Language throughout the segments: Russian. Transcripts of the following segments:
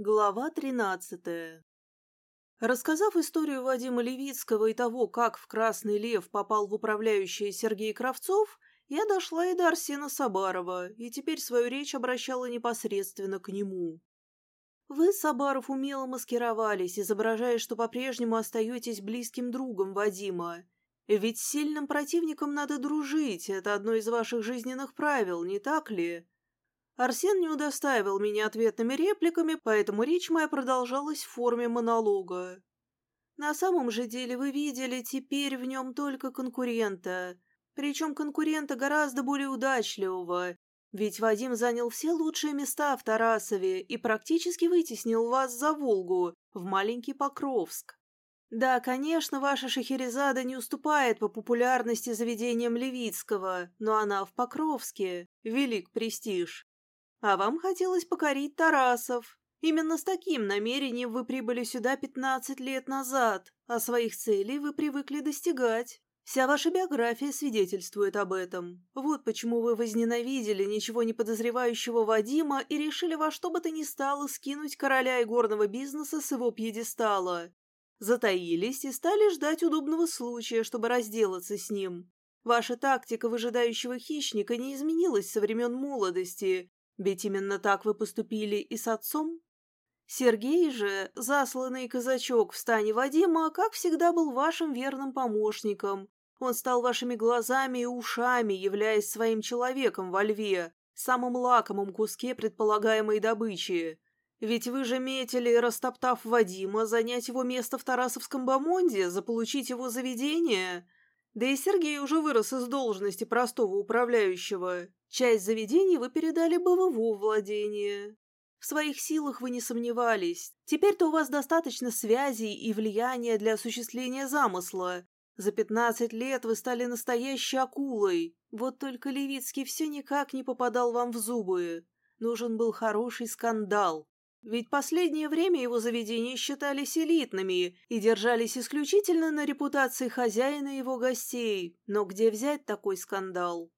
Глава тринадцатая Рассказав историю Вадима Левицкого и того, как в «Красный лев» попал в управляющий Сергей Кравцов, я дошла и до Арсена Сабарова, и теперь свою речь обращала непосредственно к нему. Вы, Сабаров, умело маскировались, изображая, что по-прежнему остаетесь близким другом Вадима. Ведь с сильным противником надо дружить, это одно из ваших жизненных правил, не так ли? Арсен не удостаивал меня ответными репликами, поэтому речь моя продолжалась в форме монолога. На самом же деле вы видели теперь в нем только конкурента, причем конкурента гораздо более удачливого, ведь Вадим занял все лучшие места в Тарасове и практически вытеснил вас за Волгу, в маленький Покровск. Да, конечно, ваша Шахерезада не уступает по популярности заведениям Левицкого, но она в Покровске, велик престиж. А вам хотелось покорить Тарасов. Именно с таким намерением вы прибыли сюда пятнадцать лет назад, а своих целей вы привыкли достигать. Вся ваша биография свидетельствует об этом. Вот почему вы возненавидели ничего не подозревающего Вадима и решили во что бы то ни стало скинуть короля игорного бизнеса с его пьедестала. Затаились и стали ждать удобного случая, чтобы разделаться с ним. Ваша тактика выжидающего хищника не изменилась со времен молодости, ведь именно так вы поступили и с отцом. Сергей же, засланный казачок в стане Вадима, как всегда был вашим верным помощником. Он стал вашими глазами и ушами, являясь своим человеком во льве, самым лакомым куске предполагаемой добычи. Ведь вы же метили, растоптав Вадима, занять его место в Тарасовском бомонде, заполучить его заведение. Да и Сергей уже вырос из должности простого управляющего. Часть заведений вы передали его владение. В своих силах вы не сомневались. Теперь-то у вас достаточно связей и влияния для осуществления замысла. За пятнадцать лет вы стали настоящей акулой. Вот только Левицкий все никак не попадал вам в зубы. Нужен был хороший скандал. Ведь последнее время его заведения считались элитными и держались исключительно на репутации хозяина и его гостей. Но где взять такой скандал?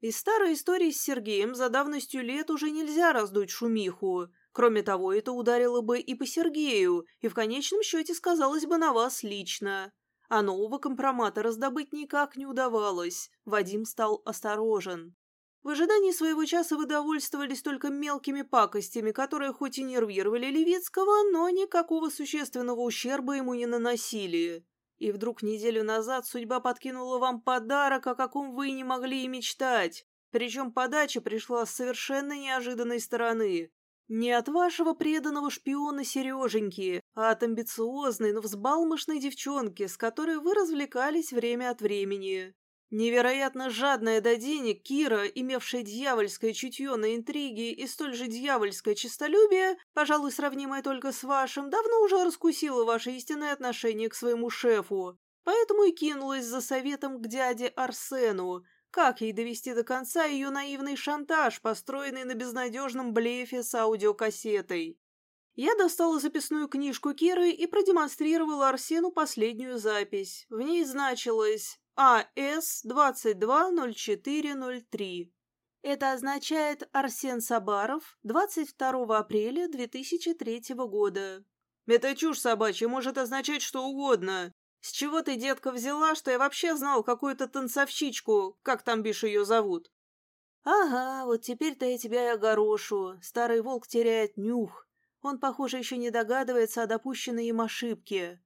Из старой истории с Сергеем за давностью лет уже нельзя раздуть шумиху. Кроме того, это ударило бы и по Сергею, и в конечном счете сказалось бы на вас лично. А нового компромата раздобыть никак не удавалось. Вадим стал осторожен. В ожидании своего часа вы довольствовались только мелкими пакостями, которые хоть и нервировали Левицкого, но никакого существенного ущерба ему не наносили. И вдруг неделю назад судьба подкинула вам подарок, о каком вы не могли и мечтать. Причем подача пришла с совершенно неожиданной стороны. Не от вашего преданного шпиона Сереженьки, а от амбициозной, но взбалмошной девчонки, с которой вы развлекались время от времени. Невероятно жадная до денег Кира, имевшая дьявольское чутье на интриги и столь же дьявольское честолюбие, пожалуй, сравнимое только с вашим, давно уже раскусила ваше истинное отношение к своему шефу, поэтому и кинулась за советом к дяде Арсену, как ей довести до конца ее наивный шантаж, построенный на безнадежном блефе с аудиокассетой. Я достала записную книжку Киры и продемонстрировала Арсену последнюю запись. В ней значилось АС-220403. Это означает Арсен Сабаров, 22 апреля 2003 года. Это чушь собачья, может означать что угодно. С чего ты, детка, взяла, что я вообще знал какую-то танцовщичку, как там, бишь, ее зовут? Ага, вот теперь-то я тебя и огорошу. Старый волк теряет нюх. Он, похоже, еще не догадывается о допущенной им ошибке.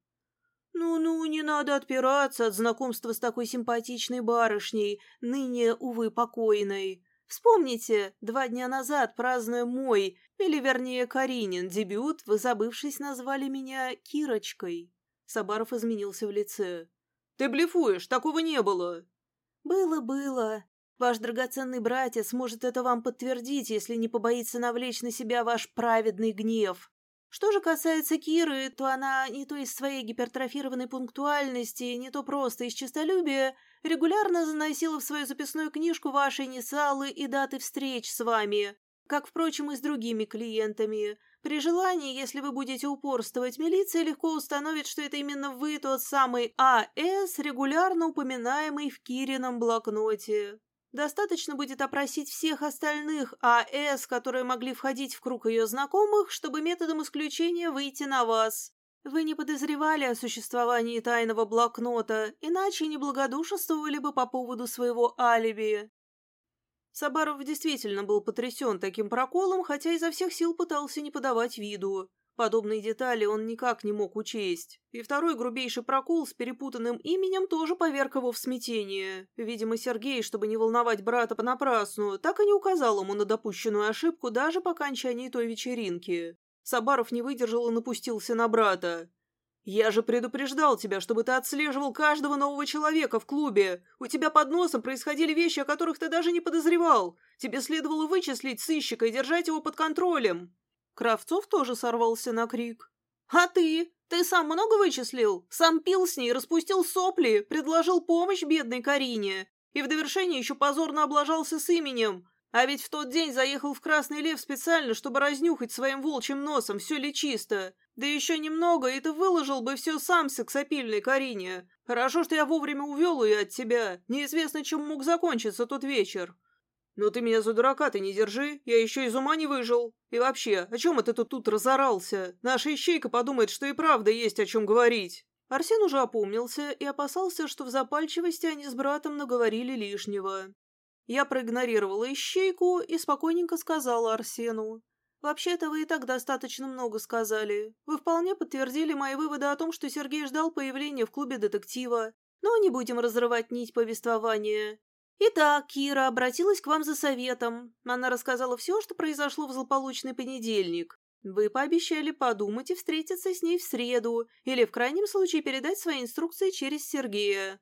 «Ну-ну, не надо отпираться от знакомства с такой симпатичной барышней, ныне, увы, покойной. Вспомните, два дня назад, празднуя мой, или вернее Каринин, дебют, вы, забывшись, назвали меня Кирочкой». Сабаров изменился в лице. «Ты блефуешь, такого не было!» «Было, было. Ваш драгоценный братец может это вам подтвердить, если не побоится навлечь на себя ваш праведный гнев. Что же касается Киры, то она не то из своей гипертрофированной пунктуальности, не то просто из честолюбия, регулярно заносила в свою записную книжку ваши инициалы и даты встреч с вами, как, впрочем, и с другими клиентами. При желании, если вы будете упорствовать, милиция легко установит, что это именно вы тот самый А.С., регулярно упоминаемый в Кирином блокноте. Достаточно будет опросить всех остальных АС, которые могли входить в круг ее знакомых, чтобы методом исключения выйти на вас. Вы не подозревали о существовании тайного блокнота, иначе не благодушествовали бы по поводу своего алиби. Сабаров действительно был потрясен таким проколом, хотя изо всех сил пытался не подавать виду. Подобные детали он никак не мог учесть. И второй грубейший прокол с перепутанным именем тоже поверг его в смятение. Видимо, Сергей, чтобы не волновать брата понапрасну, так и не указал ему на допущенную ошибку даже по окончании той вечеринки. Сабаров не выдержал и напустился на брата. «Я же предупреждал тебя, чтобы ты отслеживал каждого нового человека в клубе. У тебя под носом происходили вещи, о которых ты даже не подозревал. Тебе следовало вычислить сыщика и держать его под контролем». Кравцов тоже сорвался на крик. «А ты? Ты сам много вычислил? Сам пил с ней, распустил сопли, предложил помощь бедной Карине. И в довершение еще позорно облажался с именем. А ведь в тот день заехал в Красный Лев специально, чтобы разнюхать своим волчьим носом, все ли чисто. Да еще немного, и ты выложил бы все сам сексапильной Карине. Хорошо, что я вовремя увел ее от тебя. Неизвестно, чем мог закончиться тот вечер. «Но ты меня за дурака-то не держи, я еще из ума не выжил. И вообще, о чем это ты тут разорался? Наша ищейка подумает, что и правда есть о чем говорить». Арсен уже опомнился и опасался, что в запальчивости они с братом наговорили лишнего. Я проигнорировала ищейку и спокойненько сказала Арсену. «Вообще-то вы и так достаточно много сказали. Вы вполне подтвердили мои выводы о том, что Сергей ждал появления в клубе детектива. Но не будем разрывать нить повествования. «Итак, Кира обратилась к вам за советом. Она рассказала все, что произошло в злополучный понедельник. Вы пообещали подумать и встретиться с ней в среду, или в крайнем случае передать свои инструкции через Сергея.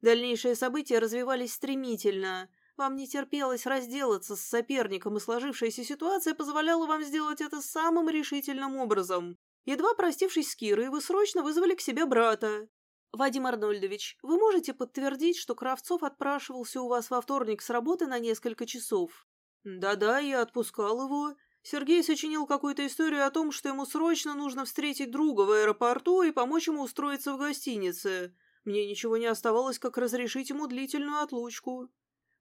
Дальнейшие события развивались стремительно. Вам не терпелось разделаться с соперником, и сложившаяся ситуация позволяла вам сделать это самым решительным образом. Едва простившись с Кирой, вы срочно вызвали к себе брата. «Вадим Арнольдович, вы можете подтвердить, что Кравцов отпрашивался у вас во вторник с работы на несколько часов?» «Да-да, я отпускал его. Сергей сочинил какую-то историю о том, что ему срочно нужно встретить друга в аэропорту и помочь ему устроиться в гостинице. Мне ничего не оставалось, как разрешить ему длительную отлучку».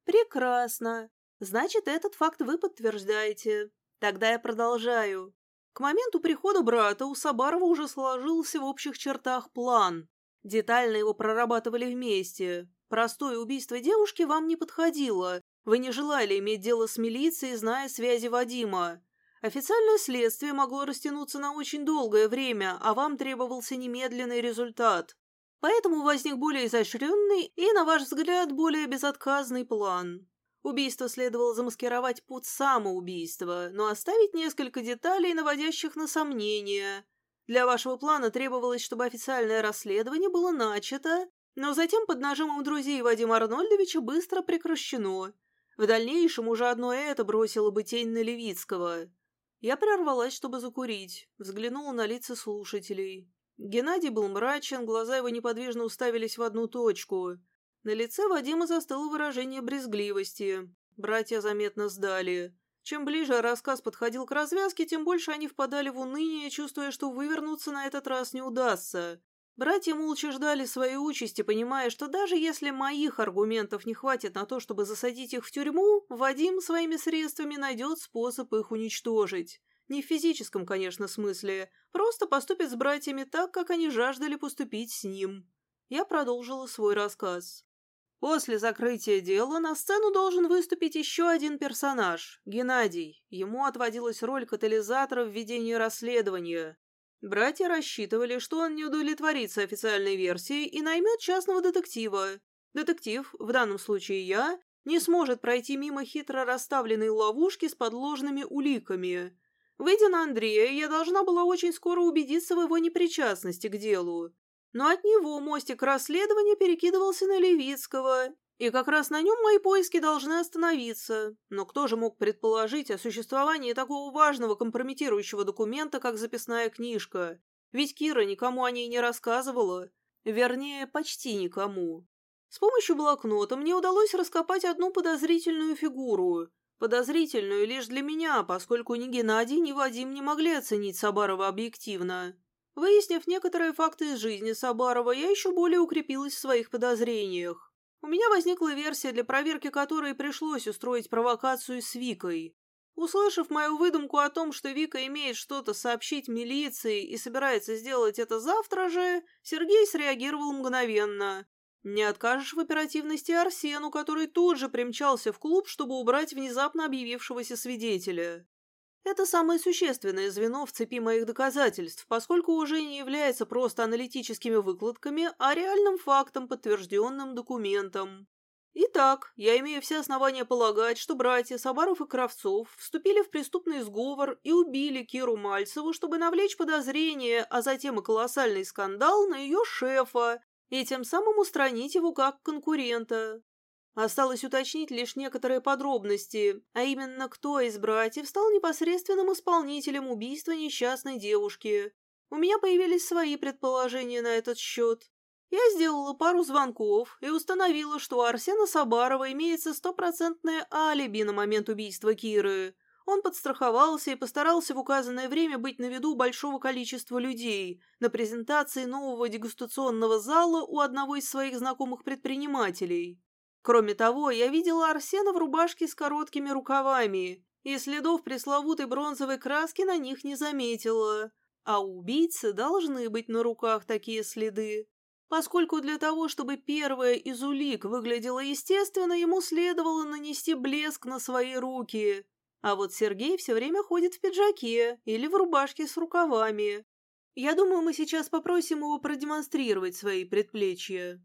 «Прекрасно. Значит, этот факт вы подтверждаете. Тогда я продолжаю. К моменту прихода брата у Сабарова уже сложился в общих чертах план, Детально его прорабатывали вместе. Простое убийство девушки вам не подходило. Вы не желали иметь дело с милицией, зная связи Вадима. Официальное следствие могло растянуться на очень долгое время, а вам требовался немедленный результат. Поэтому возник более изощренный и, на ваш взгляд, более безотказный план. Убийство следовало замаскировать под самоубийство, но оставить несколько деталей, наводящих на сомнения. Для вашего плана требовалось, чтобы официальное расследование было начато, но затем под нажимом друзей Вадима Арнольдовича быстро прекращено. В дальнейшем уже одно это бросило бы тень на Левицкого. Я прервалась, чтобы закурить, взглянула на лица слушателей. Геннадий был мрачен, глаза его неподвижно уставились в одну точку. На лице Вадима застыло выражение брезгливости. Братья заметно сдали. Чем ближе рассказ подходил к развязке, тем больше они впадали в уныние, чувствуя, что вывернуться на этот раз не удастся. Братья молча ждали своей участи, понимая, что даже если моих аргументов не хватит на то, чтобы засадить их в тюрьму, Вадим своими средствами найдет способ их уничтожить. Не в физическом, конечно, смысле, просто поступит с братьями так, как они жаждали поступить с ним. Я продолжила свой рассказ. После закрытия дела на сцену должен выступить еще один персонаж – Геннадий. Ему отводилась роль катализатора в ведении расследования. Братья рассчитывали, что он не удовлетворится официальной версией и наймет частного детектива. Детектив, в данном случае я, не сможет пройти мимо хитро расставленной ловушки с подложными уликами. Выйдя на Андрея, я должна была очень скоро убедиться в его непричастности к делу. Но от него мостик расследования перекидывался на Левицкого, и как раз на нем мои поиски должны остановиться. Но кто же мог предположить о существовании такого важного компрометирующего документа, как записная книжка? Ведь Кира никому о ней не рассказывала. Вернее, почти никому. С помощью блокнота мне удалось раскопать одну подозрительную фигуру. Подозрительную лишь для меня, поскольку ни Геннадий, ни Вадим не могли оценить Сабарова объективно. Выяснив некоторые факты из жизни Сабарова, я еще более укрепилась в своих подозрениях. У меня возникла версия, для проверки которой пришлось устроить провокацию с Викой. Услышав мою выдумку о том, что Вика имеет что-то сообщить милиции и собирается сделать это завтра же, Сергей среагировал мгновенно. Не откажешь в оперативности Арсену, который тут же примчался в клуб, чтобы убрать внезапно объявившегося свидетеля. Это самое существенное звено в цепи моих доказательств, поскольку уже не является просто аналитическими выкладками, а реальным фактом, подтвержденным документом. Итак, я имею все основания полагать, что братья Сабаров и Кравцов вступили в преступный сговор и убили Киру Мальцеву, чтобы навлечь подозрение, а затем и колоссальный скандал на ее шефа, и тем самым устранить его как конкурента. Осталось уточнить лишь некоторые подробности, а именно, кто из братьев стал непосредственным исполнителем убийства несчастной девушки. У меня появились свои предположения на этот счет. Я сделала пару звонков и установила, что у Арсена Сабарова имеется стопроцентное алиби на момент убийства Киры. Он подстраховался и постарался в указанное время быть на виду большого количества людей на презентации нового дегустационного зала у одного из своих знакомых предпринимателей. Кроме того, я видела Арсена в рубашке с короткими рукавами, и следов пресловутой бронзовой краски на них не заметила. А у убийцы должны быть на руках такие следы. Поскольку для того, чтобы первая из улик выглядела естественно, ему следовало нанести блеск на свои руки, а вот Сергей все время ходит в пиджаке или в рубашке с рукавами. Я думаю, мы сейчас попросим его продемонстрировать свои предплечья.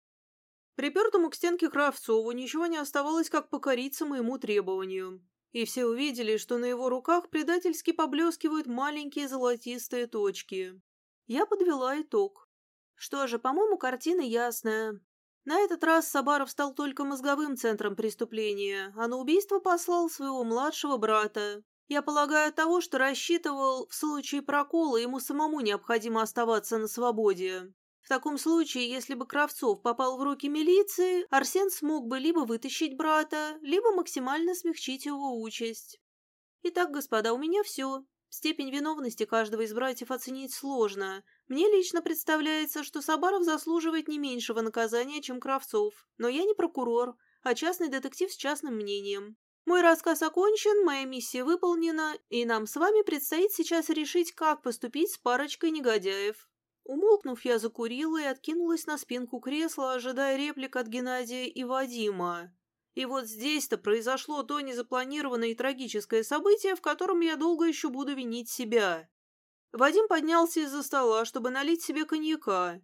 Припертому к стенке Кравцову ничего не оставалось, как покориться моему требованию. И все увидели, что на его руках предательски поблескивают маленькие золотистые точки. Я подвела итог. Что же, по-моему, картина ясная. На этот раз Сабаров стал только мозговым центром преступления, а на убийство послал своего младшего брата. Я полагаю, того, что рассчитывал, в случае прокола ему самому необходимо оставаться на свободе. В таком случае, если бы Кравцов попал в руки милиции, Арсен смог бы либо вытащить брата, либо максимально смягчить его участь. Итак, господа, у меня все. Степень виновности каждого из братьев оценить сложно. Мне лично представляется, что Сабаров заслуживает не меньшего наказания, чем Кравцов. Но я не прокурор, а частный детектив с частным мнением. Мой рассказ окончен, моя миссия выполнена, и нам с вами предстоит сейчас решить, как поступить с парочкой негодяев. Умолкнув, я закурила и откинулась на спинку кресла, ожидая реплик от Геннадия и Вадима. И вот здесь-то произошло то незапланированное и трагическое событие, в котором я долго еще буду винить себя. Вадим поднялся из-за стола, чтобы налить себе коньяка.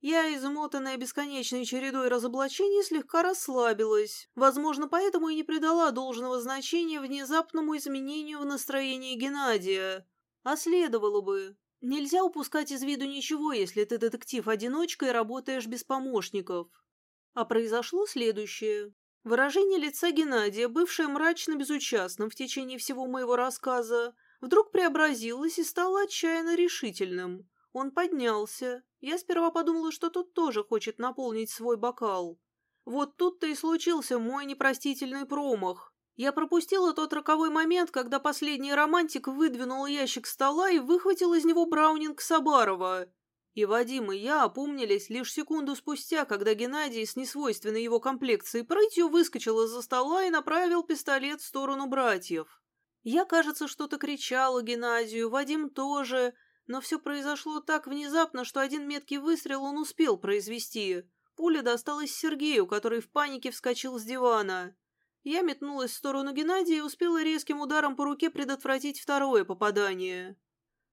Я, измотанная бесконечной чередой разоблачений, слегка расслабилась, возможно, поэтому и не придала должного значения внезапному изменению в настроении Геннадия. А следовало бы. Нельзя упускать из виду ничего, если ты детектив-одиночка и работаешь без помощников. А произошло следующее. Выражение лица Геннадия, бывшее мрачно безучастным в течение всего моего рассказа, вдруг преобразилось и стало отчаянно решительным. Он поднялся. Я сперва подумала, что тот тоже хочет наполнить свой бокал. Вот тут-то и случился мой непростительный промах. Я пропустила тот роковой момент, когда последний романтик выдвинул ящик стола и выхватил из него браунинг Сабарова. И Вадим, и я опомнились лишь секунду спустя, когда Геннадий с несвойственной его комплекцией прытью выскочил из-за стола и направил пистолет в сторону братьев. Я, кажется, что-то кричала Геннадию, Вадим тоже, но все произошло так внезапно, что один меткий выстрел он успел произвести. Пуля досталась Сергею, который в панике вскочил с дивана. Я метнулась в сторону Геннадия и успела резким ударом по руке предотвратить второе попадание.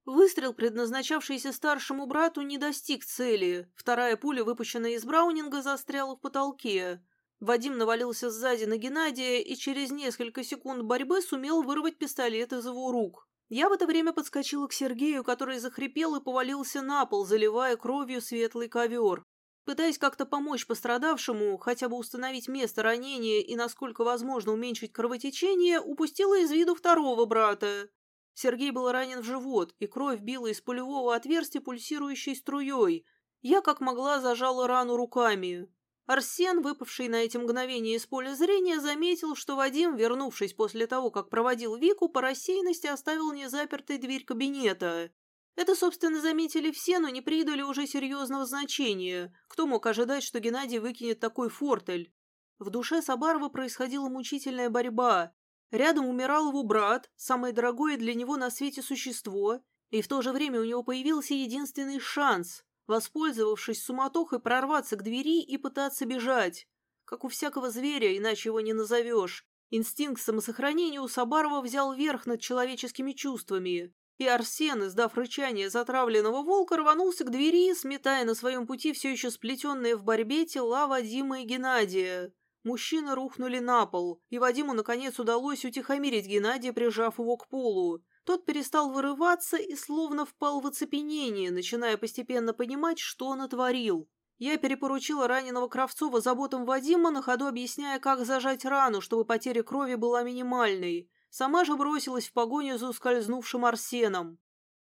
Выстрел, предназначавшийся старшему брату, не достиг цели. Вторая пуля, выпущенная из Браунинга, застряла в потолке. Вадим навалился сзади на Геннадия и через несколько секунд борьбы сумел вырвать пистолет из его рук. Я в это время подскочила к Сергею, который захрипел и повалился на пол, заливая кровью светлый ковер. Пытаясь как-то помочь пострадавшему, хотя бы установить место ранения и, насколько возможно, уменьшить кровотечение, упустила из виду второго брата. Сергей был ранен в живот, и кровь била из пулевого отверстия пульсирующей струей. Я как могла зажала рану руками. Арсен, выпавший на эти мгновения из поля зрения, заметил, что Вадим, вернувшись после того, как проводил Вику, по рассеянности оставил незапертой дверь кабинета. Это, собственно, заметили все, но не придали уже серьезного значения. Кто мог ожидать, что Геннадий выкинет такой фортель? В душе Сабарова происходила мучительная борьба. Рядом умирал его брат, самое дорогое для него на свете существо, и в то же время у него появился единственный шанс, воспользовавшись суматохой, прорваться к двери и пытаться бежать. Как у всякого зверя, иначе его не назовешь. Инстинкт самосохранения у Сабарова взял верх над человеческими чувствами. И Арсен, издав рычание затравленного волка, рванулся к двери, сметая на своем пути все еще сплетенные в борьбе тела Вадима и Геннадия. Мужчины рухнули на пол, и Вадиму, наконец, удалось утихомирить Геннадия, прижав его к полу. Тот перестал вырываться и словно впал в оцепенение, начиная постепенно понимать, что он натворил. Я перепоручила раненого Кравцова заботам Вадима, на ходу объясняя, как зажать рану, чтобы потеря крови была минимальной. Сама же бросилась в погоню за ускользнувшим Арсеном.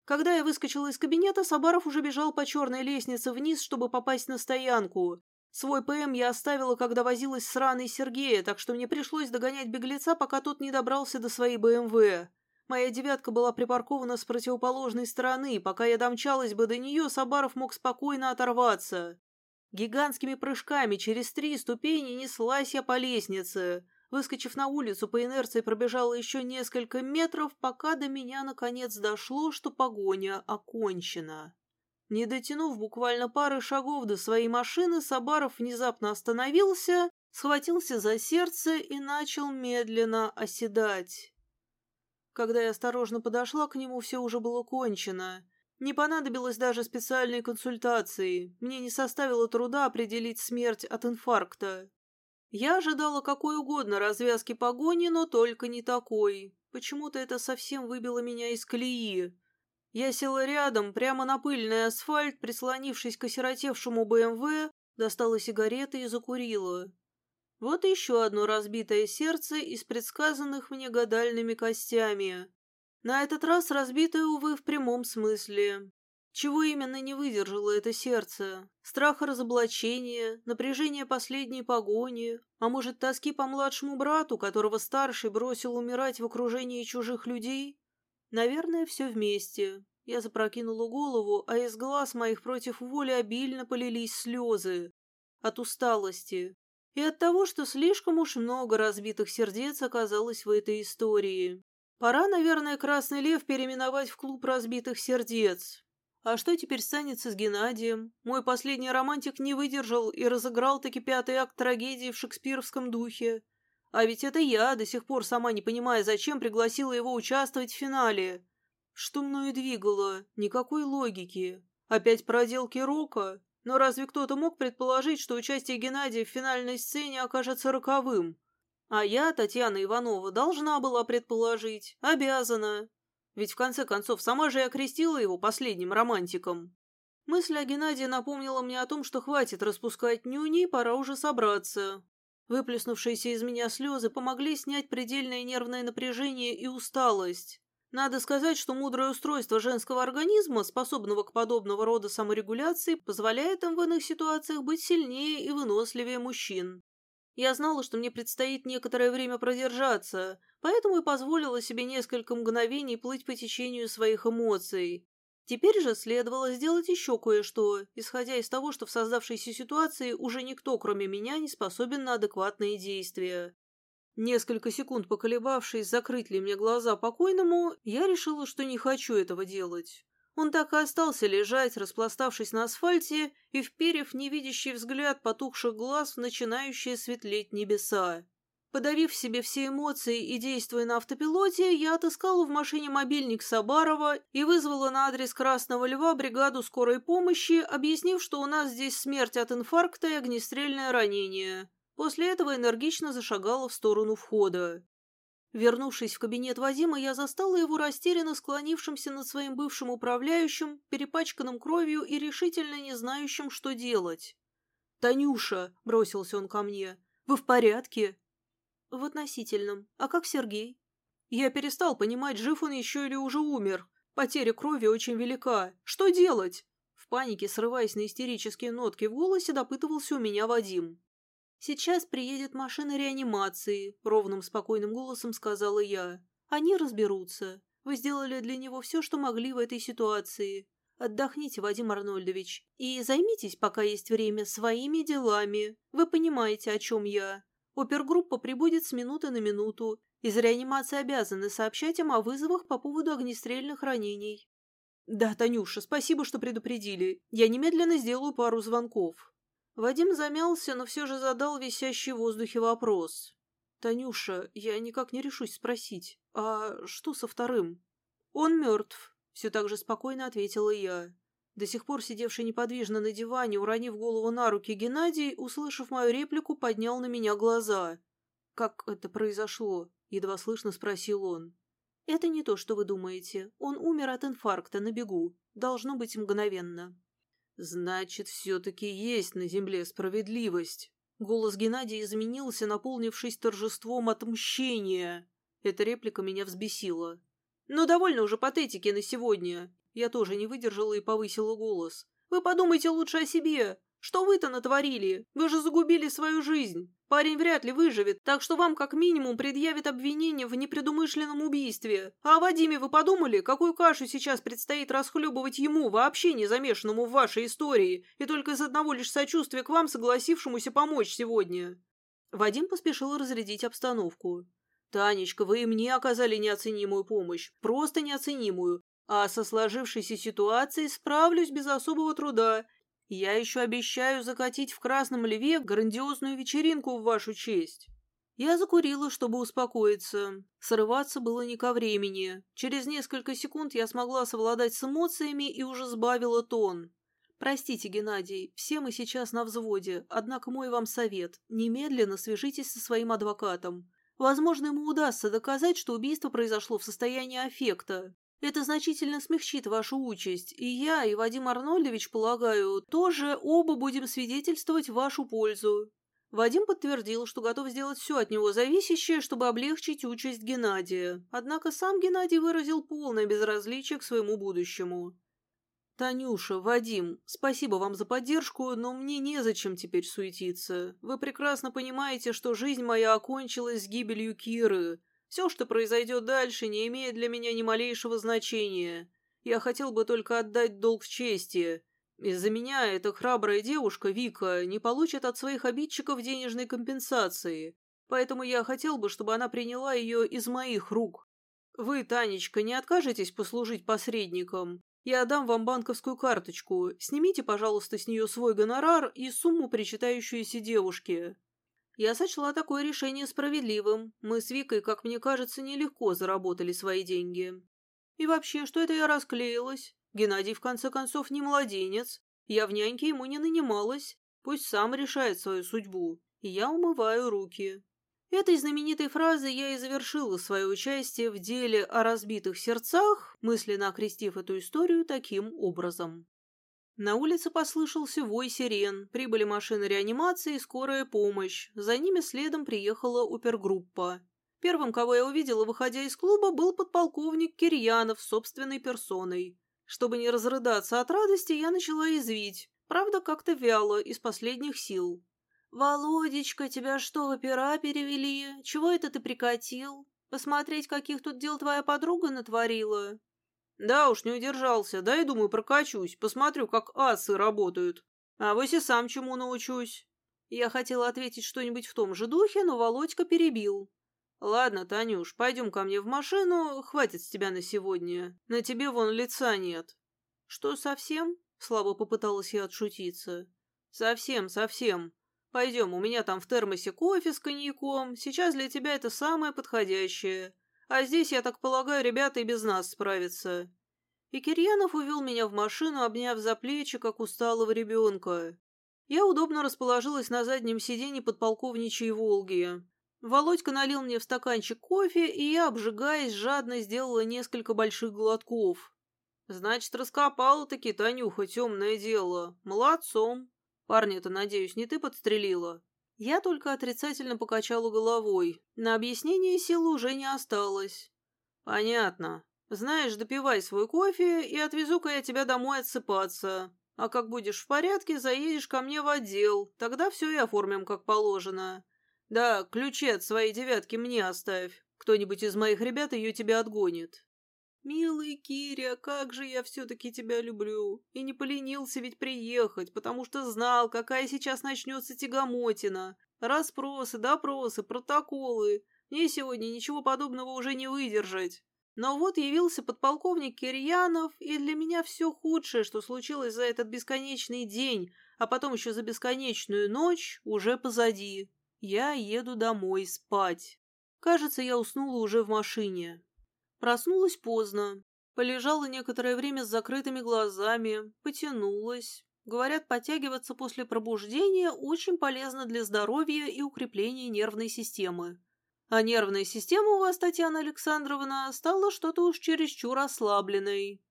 Когда я выскочила из кабинета, Сабаров уже бежал по черной лестнице вниз, чтобы попасть на стоянку. Свой ПМ я оставила, когда возилась с раной Сергея, так что мне пришлось догонять беглеца, пока тот не добрался до своей БМВ. Моя девятка была припаркована с противоположной стороны, пока я домчалась бы до нее, Сабаров мог спокойно оторваться. Гигантскими прыжками через три ступени неслась я по лестнице. Выскочив на улицу, по инерции пробежала еще несколько метров, пока до меня наконец дошло, что погоня окончена. Не дотянув буквально пары шагов до своей машины, Сабаров внезапно остановился, схватился за сердце и начал медленно оседать. Когда я осторожно подошла к нему, все уже было кончено. Не понадобилось даже специальной консультации. Мне не составило труда определить смерть от инфаркта. Я ожидала какой угодно развязки погони, но только не такой. Почему-то это совсем выбило меня из колеи. Я села рядом, прямо на пыльный асфальт, прислонившись к осиротевшему БМВ, достала сигареты и закурила. Вот еще одно разбитое сердце из предсказанных мне гадальными костями. На этот раз разбитое, увы, в прямом смысле. Чего именно не выдержало это сердце? Страха разоблачения, напряжения последней погони, а может, тоски по младшему брату, которого старший бросил умирать в окружении чужих людей? Наверное, все вместе. Я запрокинула голову, а из глаз моих против воли обильно полились слезы. От усталости. И от того, что слишком уж много разбитых сердец оказалось в этой истории. Пора, наверное, Красный Лев переименовать в клуб разбитых сердец. А что теперь станется с Геннадием? Мой последний романтик не выдержал и разыграл таки пятый акт трагедии в шекспировском духе. А ведь это я, до сих пор сама не понимая, зачем пригласила его участвовать в финале. Что мною двигало? Никакой логики. Опять проделки Рока? Но разве кто-то мог предположить, что участие Геннадия в финальной сцене окажется роковым? А я, Татьяна Иванова, должна была предположить, обязана. Ведь в конце концов сама же я окрестила его последним романтиком. Мысль о Геннадии напомнила мне о том, что хватит распускать нюни, пора уже собраться. Выплеснувшиеся из меня слезы помогли снять предельное нервное напряжение и усталость. Надо сказать, что мудрое устройство женского организма, способного к подобного рода саморегуляции, позволяет им в иных ситуациях быть сильнее и выносливее мужчин. Я знала, что мне предстоит некоторое время продержаться, поэтому и позволила себе несколько мгновений плыть по течению своих эмоций. Теперь же следовало сделать еще кое-что, исходя из того, что в создавшейся ситуации уже никто, кроме меня, не способен на адекватные действия. Несколько секунд поколебавшись, закрыть ли мне глаза покойному, я решила, что не хочу этого делать. Он так и остался лежать, распластавшись на асфальте и вперев невидящий взгляд потухших глаз в начинающие светлеть небеса. Подавив себе все эмоции и действуя на автопилоте, я отыскала в машине мобильник Сабарова и вызвала на адрес Красного Льва бригаду скорой помощи, объяснив, что у нас здесь смерть от инфаркта и огнестрельное ранение. После этого энергично зашагала в сторону входа. Вернувшись в кабинет Вадима, я застала его растерянно склонившимся над своим бывшим управляющим, перепачканным кровью и решительно не знающим, что делать. «Танюша!» — бросился он ко мне. «Вы в порядке?» «В относительном. А как Сергей?» Я перестал понимать, жив он еще или уже умер. Потеря крови очень велика. Что делать? В панике, срываясь на истерические нотки в голосе, допытывался у меня Вадим. «Сейчас приедет машина реанимации», — ровным спокойным голосом сказала я. «Они разберутся. Вы сделали для него все, что могли в этой ситуации. Отдохните, Вадим Арнольдович, и займитесь, пока есть время, своими делами. Вы понимаете, о чем я. Опергруппа прибудет с минуты на минуту. Из реанимации обязаны сообщать им о вызовах по поводу огнестрельных ранений. Да, Танюша, спасибо, что предупредили. Я немедленно сделаю пару звонков. Вадим замялся, но все же задал висящий в воздухе вопрос. «Танюша, я никак не решусь спросить, а что со вторым?» «Он мертв», — все так же спокойно ответила я. До сих пор сидевший неподвижно на диване, уронив голову на руки Геннадий, услышав мою реплику, поднял на меня глаза. «Как это произошло?» — едва слышно спросил он. «Это не то, что вы думаете. Он умер от инфаркта на бегу. Должно быть мгновенно». «Значит, все-таки есть на земле справедливость». Голос Геннадия изменился, наполнившись торжеством отмщения. Эта реплика меня взбесила. «Ну, довольно уже патетики на сегодня!» Я тоже не выдержала и повысила голос. «Вы подумайте лучше о себе! Что вы-то натворили? Вы же загубили свою жизнь! Парень вряд ли выживет, так что вам как минимум предъявят обвинение в непредумышленном убийстве. А о Вадиме вы подумали, какую кашу сейчас предстоит расхлебывать ему, вообще не замешанному в вашей истории, и только из одного лишь сочувствия к вам, согласившемуся помочь сегодня?» Вадим поспешил разрядить обстановку. «Танечка, вы и мне оказали неоценимую помощь, просто неоценимую, а со сложившейся ситуацией справлюсь без особого труда я еще обещаю закатить в Красном Льве грандиозную вечеринку в вашу честь. Я закурила, чтобы успокоиться. Срываться было не ко времени. Через несколько секунд я смогла совладать с эмоциями и уже сбавила тон. Простите, Геннадий, все мы сейчас на взводе, однако мой вам совет – немедленно свяжитесь со своим адвокатом. Возможно, ему удастся доказать, что убийство произошло в состоянии аффекта. Это значительно смягчит вашу участь, и я, и Вадим Арнольдович, полагаю, тоже оба будем свидетельствовать в вашу пользу». Вадим подтвердил, что готов сделать все от него зависящее, чтобы облегчить участь Геннадия. Однако сам Геннадий выразил полное безразличие к своему будущему. «Танюша, Вадим, спасибо вам за поддержку, но мне незачем теперь суетиться. Вы прекрасно понимаете, что жизнь моя окончилась с гибелью Киры. Все, что произойдет дальше, не имеет для меня ни малейшего значения. Я хотел бы только отдать долг чести. Из-за меня эта храбрая девушка, Вика, не получит от своих обидчиков денежной компенсации. Поэтому я хотел бы, чтобы она приняла ее из моих рук. Вы, Танечка, не откажетесь послужить посредником? Я дам вам банковскую карточку. Снимите, пожалуйста, с нее свой гонорар и сумму, причитающуюся девушке. Я сочла такое решение справедливым. Мы с Викой, как мне кажется, нелегко заработали свои деньги. И вообще, что это я расклеилась? Геннадий, в конце концов, не младенец. Я в няньке ему не нанималась. Пусть сам решает свою судьбу. И я умываю руки. Этой знаменитой фразой я и завершила свое участие в деле о разбитых сердцах, мысленно окрестив эту историю таким образом. На улице послышался вой сирен, прибыли машины реанимации и скорая помощь. За ними следом приехала опергруппа. Первым, кого я увидела, выходя из клуба, был подполковник Кирьянов собственной персоной. Чтобы не разрыдаться от радости, я начала извить. Правда, как-то вяло, из последних сил. «Володечка, тебя что, в опера перевели? Чего это ты прикатил? Посмотреть, каких тут дел твоя подруга натворила?» Да уж, не удержался. Дай, думаю, прокачусь, посмотрю, как асы работают. А вось и сам чему научусь. Я хотела ответить что-нибудь в том же духе, но Володька перебил. «Ладно, Танюш, пойдем ко мне в машину, хватит с тебя на сегодня. На тебе вон лица нет». «Что, совсем?» — слабо попыталась я отшутиться. «Совсем, совсем. Пойдем, у меня там в термосе кофе с коньяком. Сейчас для тебя это самое подходящее. А здесь, я так полагаю, ребята и без нас справятся. И Кирьянов увел меня в машину, обняв за плечи, как усталого ребенка. Я удобно расположилась на заднем сиденье подполковничьей «Волги». Володька налил мне в стаканчик кофе, и я, обжигаясь, жадно сделала несколько больших глотков. Значит, раскопала-таки Танюха темное дело. Молодцом. Парня-то, надеюсь, не ты подстрелила? Я только отрицательно покачала головой. На объяснение силы уже не осталось. «Понятно. Знаешь, допивай свой кофе, и отвезу-ка я тебя домой отсыпаться. А как будешь в порядке, заедешь ко мне в отдел. Тогда все и оформим как положено. Да, ключи от своей девятки мне оставь. Кто-нибудь из моих ребят ее тебе отгонит». «Милый Киря, как же я все-таки тебя люблю! И не поленился ведь приехать, потому что знал, какая сейчас начнется тягомотина. Расспросы, допросы, протоколы. Мне сегодня ничего подобного уже не выдержать. Но вот явился подполковник Кирьянов, и для меня все худшее, что случилось за этот бесконечный день, а потом еще за бесконечную ночь, уже позади. Я еду домой спать. Кажется, я уснула уже в машине. Проснулась поздно. Полежала некоторое время с закрытыми глазами, потянулась. Говорят, подтягиваться после пробуждения очень полезно для здоровья и укрепления нервной системы. А нервная система у вас, Татьяна Александровна, стала что-то уж чересчур ослабленной.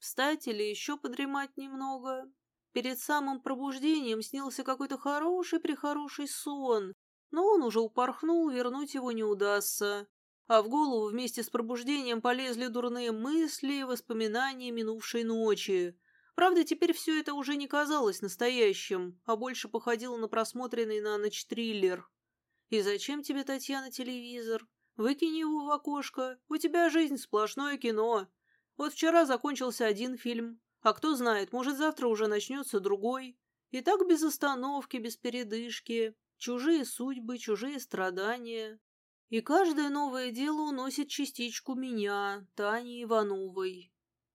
Встать или еще подремать немного? Перед самым пробуждением снился какой-то хороший-прехороший сон, но он уже упорхнул, вернуть его не удастся. А в голову вместе с пробуждением полезли дурные мысли воспоминания минувшей ночи. Правда, теперь все это уже не казалось настоящим, а больше походило на просмотренный на ночь триллер. И зачем тебе, Татьяна, телевизор? Выкинь его в окошко. У тебя жизнь сплошное кино. Вот вчера закончился один фильм, а кто знает, может, завтра уже начнется другой. И так без остановки, без передышки. Чужие судьбы, чужие страдания. И каждое новое дело уносит частичку меня, Тани Ивановой.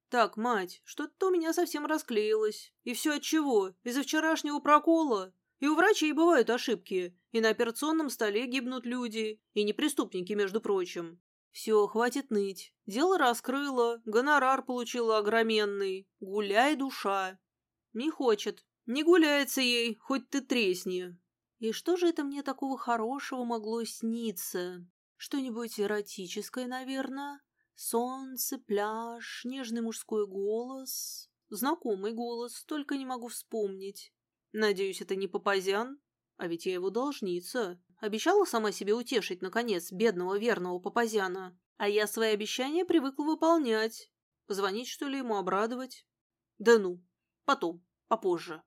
Так, мать, что-то у меня совсем расклеилось. И все от чего? Из-за вчерашнего прокола? И у врачей бывают ошибки, и на операционном столе гибнут люди, и не преступники, между прочим. Все, хватит ныть. Дело раскрыло, гонорар получила огроменный. Гуляй, душа. Не хочет. Не гуляется ей, хоть ты тресни. И что же это мне такого хорошего могло сниться? Что-нибудь эротическое, наверное? Солнце, пляж, нежный мужской голос. Знакомый голос, только не могу вспомнить. Надеюсь, это не Папазян? А ведь я его должница. Обещала сама себе утешить, наконец, бедного верного Папазяна. А я свои обещания привыкла выполнять. Позвонить, что ли, ему обрадовать? Да ну, потом, попозже.